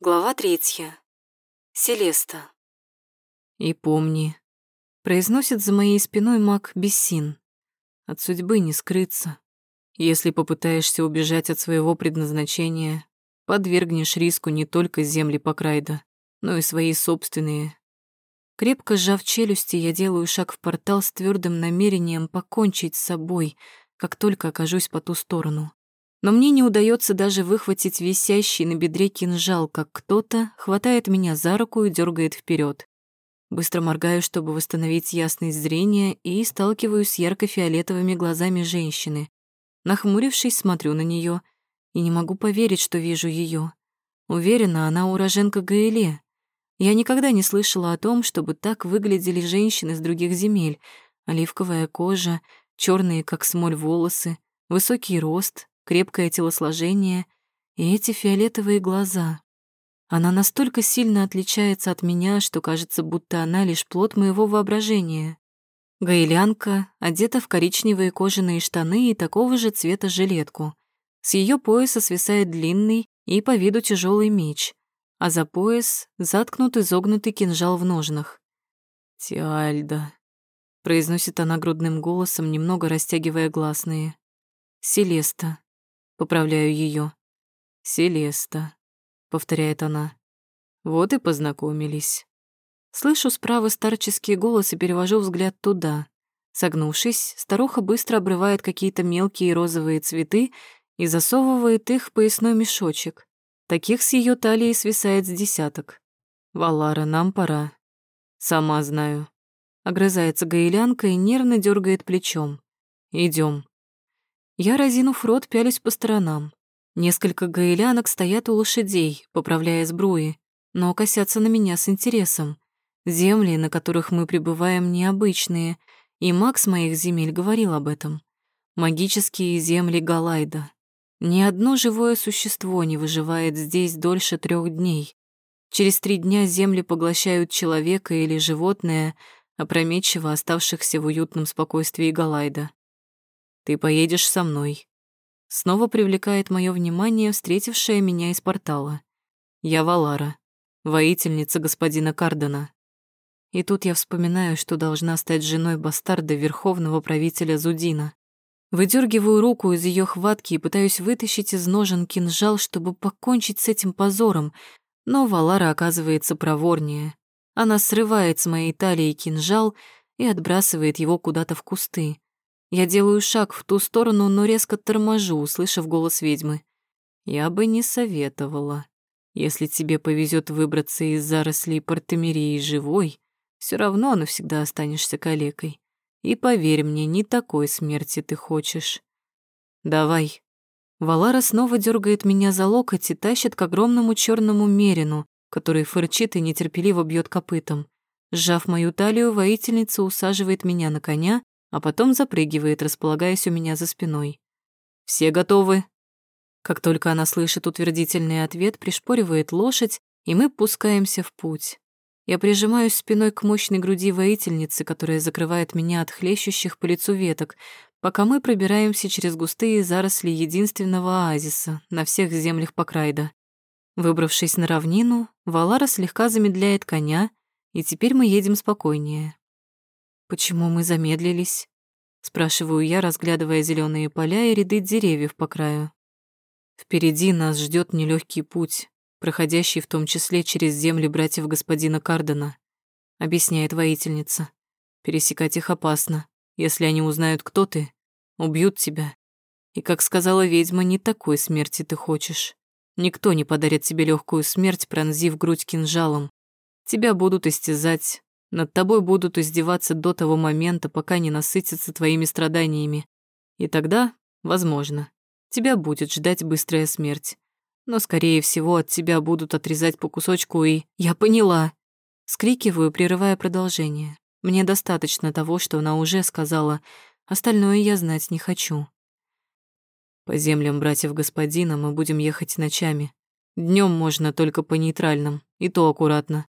Глава третья. Селеста. «И помни», — произносит за моей спиной маг Бессин. «От судьбы не скрыться. Если попытаешься убежать от своего предназначения, подвергнешь риску не только земли Покрайда, но и свои собственные. Крепко сжав челюсти, я делаю шаг в портал с твердым намерением покончить с собой, как только окажусь по ту сторону. Но мне не удается даже выхватить висящий на бедре кинжал, как кто-то хватает меня за руку и дергает вперед. Быстро моргаю, чтобы восстановить ясность зрения, и сталкиваюсь с ярко-фиолетовыми глазами женщины. Нахмурившись, смотрю на нее и не могу поверить, что вижу ее. Уверена, она уроженка Гаэле, я никогда не слышала о том, чтобы так выглядели женщины с других земель. Оливковая кожа, черные, как смоль, волосы, высокий рост, крепкое телосложение и эти фиолетовые глаза. Она настолько сильно отличается от меня, что кажется, будто она лишь плод моего воображения. Гаилянка одета в коричневые кожаные штаны и такого же цвета жилетку. С ее пояса свисает длинный и по виду тяжелый меч а за пояс заткнут изогнутый кинжал в ножнах. «Тиальда», — произносит она грудным голосом, немного растягивая гласные. «Селеста», — поправляю ее. «Селеста», — повторяет она. «Вот и познакомились». Слышу справа старческий голос и перевожу взгляд туда. Согнувшись, старуха быстро обрывает какие-то мелкие розовые цветы и засовывает их в поясной мешочек. Таких с ее талии свисает с десяток. «Валара, нам пора». «Сама знаю». Огрызается гаилянка и нервно дергает плечом. Идем. Я, разинув рот, пялюсь по сторонам. Несколько гаилянок стоят у лошадей, поправляя сбруи, но косятся на меня с интересом. Земли, на которых мы пребываем, необычные, и Макс моих земель говорил об этом. Магические земли Галайда. Ни одно живое существо не выживает здесь дольше трех дней. Через три дня земли поглощают человека или животное, опрометчиво оставшихся в уютном спокойствии Галайда. «Ты поедешь со мной». Снова привлекает мое внимание встретившая меня из портала. «Я Валара, воительница господина Кардена». И тут я вспоминаю, что должна стать женой бастарда верховного правителя Зудина. Выдергиваю руку из ее хватки и пытаюсь вытащить из ножен кинжал, чтобы покончить с этим позором, но Валара оказывается проворнее. Она срывает с моей талии кинжал и отбрасывает его куда-то в кусты. Я делаю шаг в ту сторону, но резко торможу, услышав голос ведьмы. «Я бы не советовала. Если тебе повезет выбраться из зарослей Партемерии живой, все равно навсегда останешься калекой. И поверь мне, не такой смерти ты хочешь. Давай. Валара снова дергает меня за локоть и тащит к огромному черному мерину, который фырчит и нетерпеливо бьет копытом. Сжав мою талию, воительница усаживает меня на коня, а потом запрыгивает, располагаясь у меня за спиной. «Все готовы?» Как только она слышит утвердительный ответ, пришпоривает лошадь, и мы пускаемся в путь. Я прижимаюсь спиной к мощной груди воительницы, которая закрывает меня от хлещущих по лицу веток, пока мы пробираемся через густые заросли единственного оазиса на всех землях Покрайда. Выбравшись на равнину, Валара слегка замедляет коня, и теперь мы едем спокойнее. «Почему мы замедлились?» — спрашиваю я, разглядывая зеленые поля и ряды деревьев по краю. Впереди нас ждет нелегкий путь, проходящий в том числе через земли братьев господина Кардена, объясняет воительница. Пересекать их опасно. Если они узнают, кто ты, убьют тебя. И, как сказала ведьма, не такой смерти ты хочешь. Никто не подарит тебе легкую смерть, пронзив грудь кинжалом. Тебя будут истязать, над тобой будут издеваться до того момента, пока не насытятся твоими страданиями. И тогда, возможно, тебя будет ждать быстрая смерть но, скорее всего, от тебя будут отрезать по кусочку и... Я поняла. Скрикиваю, прерывая продолжение. Мне достаточно того, что она уже сказала. Остальное я знать не хочу. По землям братьев господина мы будем ехать ночами. Днем можно только по нейтральным, и то аккуратно.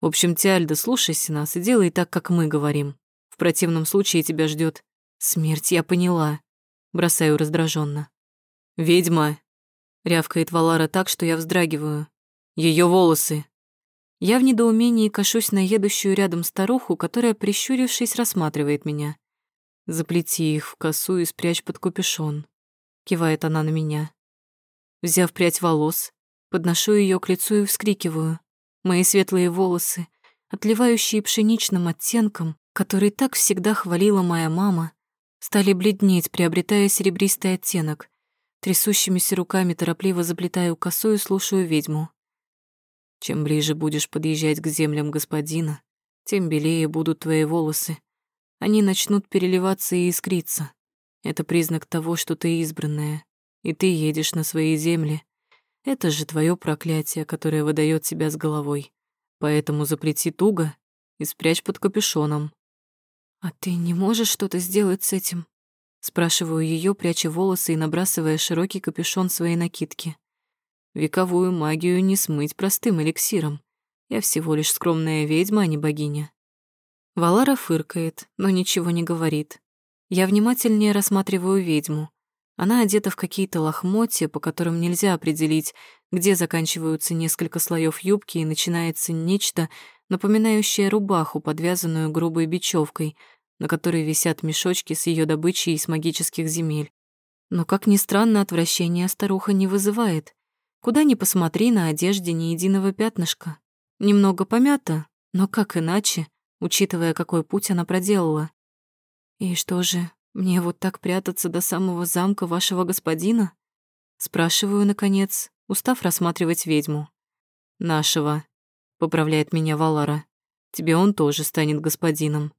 В общем, Тиальда, слушайся нас и делай так, как мы говорим. В противном случае тебя ждет смерть, я поняла. Бросаю раздраженно. Ведьма, Рявкает Валара так, что я вздрагиваю. Ее волосы!» Я в недоумении кашусь на едущую рядом старуху, которая, прищурившись, рассматривает меня. «Заплети их в косу и спрячь под капюшон», — кивает она на меня. Взяв прядь волос, подношу ее к лицу и вскрикиваю. Мои светлые волосы, отливающие пшеничным оттенком, который так всегда хвалила моя мама, стали бледнеть, приобретая серебристый оттенок. Трясущимися руками торопливо заплетаю косу и слушаю ведьму. Чем ближе будешь подъезжать к землям господина, тем белее будут твои волосы. Они начнут переливаться и искриться. Это признак того, что ты избранная, и ты едешь на свои земли. Это же твое проклятие, которое выдает тебя с головой. Поэтому заплети туго и спрячь под капюшоном. «А ты не можешь что-то сделать с этим?» Спрашиваю ее, пряча волосы и набрасывая широкий капюшон своей накидки. Вековую магию не смыть простым эликсиром. Я всего лишь скромная ведьма, а не богиня. Валара фыркает, но ничего не говорит. Я внимательнее рассматриваю ведьму. Она одета в какие-то лохмотья, по которым нельзя определить, где заканчиваются несколько слоев юбки и начинается нечто, напоминающее рубаху, подвязанную грубой бечевкой, на которой висят мешочки с ее добычей из магических земель. Но, как ни странно, отвращение старуха не вызывает. Куда ни посмотри, на одежде ни единого пятнышка. Немного помято, но как иначе, учитывая, какой путь она проделала. «И что же, мне вот так прятаться до самого замка вашего господина?» Спрашиваю, наконец, устав рассматривать ведьму. «Нашего», — поправляет меня Валара. «Тебе он тоже станет господином.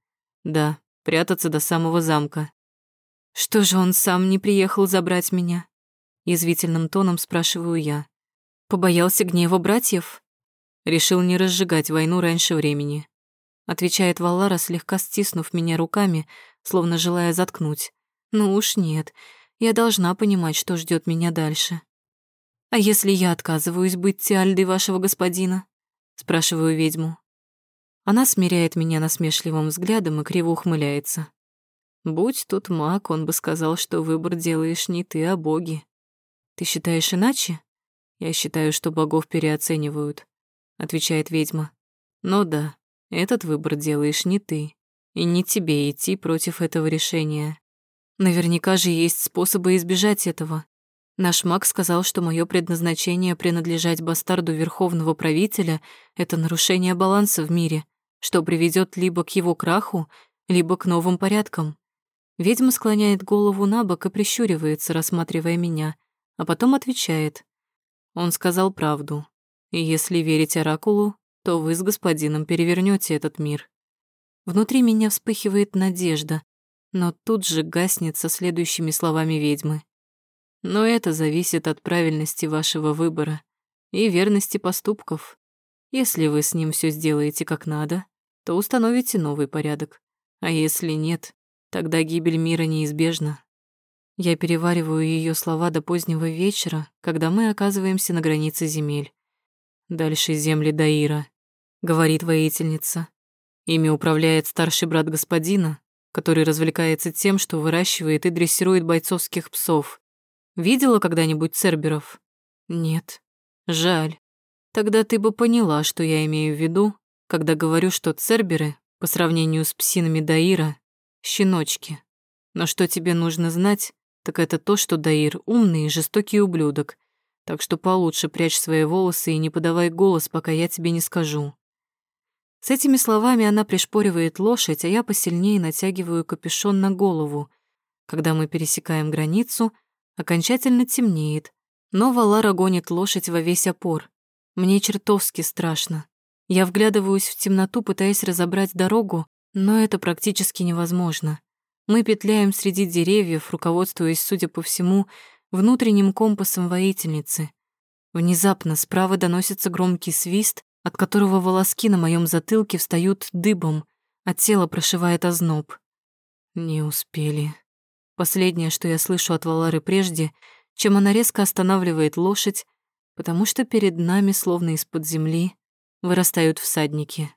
Да, прятаться до самого замка». «Что же он сам не приехал забрать меня?» Язвительным тоном спрашиваю я. Побоялся гнева братьев? Решил не разжигать войну раньше времени. Отвечает Валара, слегка стиснув меня руками, словно желая заткнуть. Ну уж нет, я должна понимать, что ждет меня дальше. «А если я отказываюсь быть Тиальдой вашего господина?» Спрашиваю ведьму. Она смиряет меня насмешливым взглядом и криво ухмыляется. «Будь тут маг, он бы сказал, что выбор делаешь не ты, а боги. Ты считаешь иначе?» «Я считаю, что богов переоценивают», — отвечает ведьма. «Но да, этот выбор делаешь не ты, и не тебе идти против этого решения. Наверняка же есть способы избежать этого. Наш маг сказал, что мое предназначение принадлежать бастарду верховного правителя — это нарушение баланса в мире, что приведет либо к его краху, либо к новым порядкам. Ведьма склоняет голову на бок и прищуривается, рассматривая меня, а потом отвечает. Он сказал правду. И если верить Оракулу, то вы с господином перевернете этот мир. Внутри меня вспыхивает надежда, но тут же гаснет со следующими словами ведьмы. Но это зависит от правильности вашего выбора и верности поступков. Если вы с ним все сделаете как надо, то установите новый порядок. А если нет, тогда гибель мира неизбежна. Я перевариваю ее слова до позднего вечера, когда мы оказываемся на границе земель. «Дальше земли Даира», — говорит воительница. Ими управляет старший брат господина, который развлекается тем, что выращивает и дрессирует бойцовских псов. Видела когда-нибудь церберов? Нет. Жаль. Тогда ты бы поняла, что я имею в виду, когда говорю, что церберы, по сравнению с псинами Даира, щеночки. Но что тебе нужно знать, так это то, что Даир умный и жестокий ублюдок. Так что получше прячь свои волосы и не подавай голос, пока я тебе не скажу. С этими словами она пришпоривает лошадь, а я посильнее натягиваю капюшон на голову. Когда мы пересекаем границу, окончательно темнеет, но Валара гонит лошадь во весь опор. Мне чертовски страшно. Я вглядываюсь в темноту, пытаясь разобрать дорогу, но это практически невозможно. Мы петляем среди деревьев, руководствуясь, судя по всему, внутренним компасом воительницы. Внезапно справа доносится громкий свист, от которого волоски на моем затылке встают дыбом, а тело прошивает озноб. Не успели. Последнее, что я слышу от Валары прежде, чем она резко останавливает лошадь, потому что перед нами, словно из-под земли, вырастают всадники.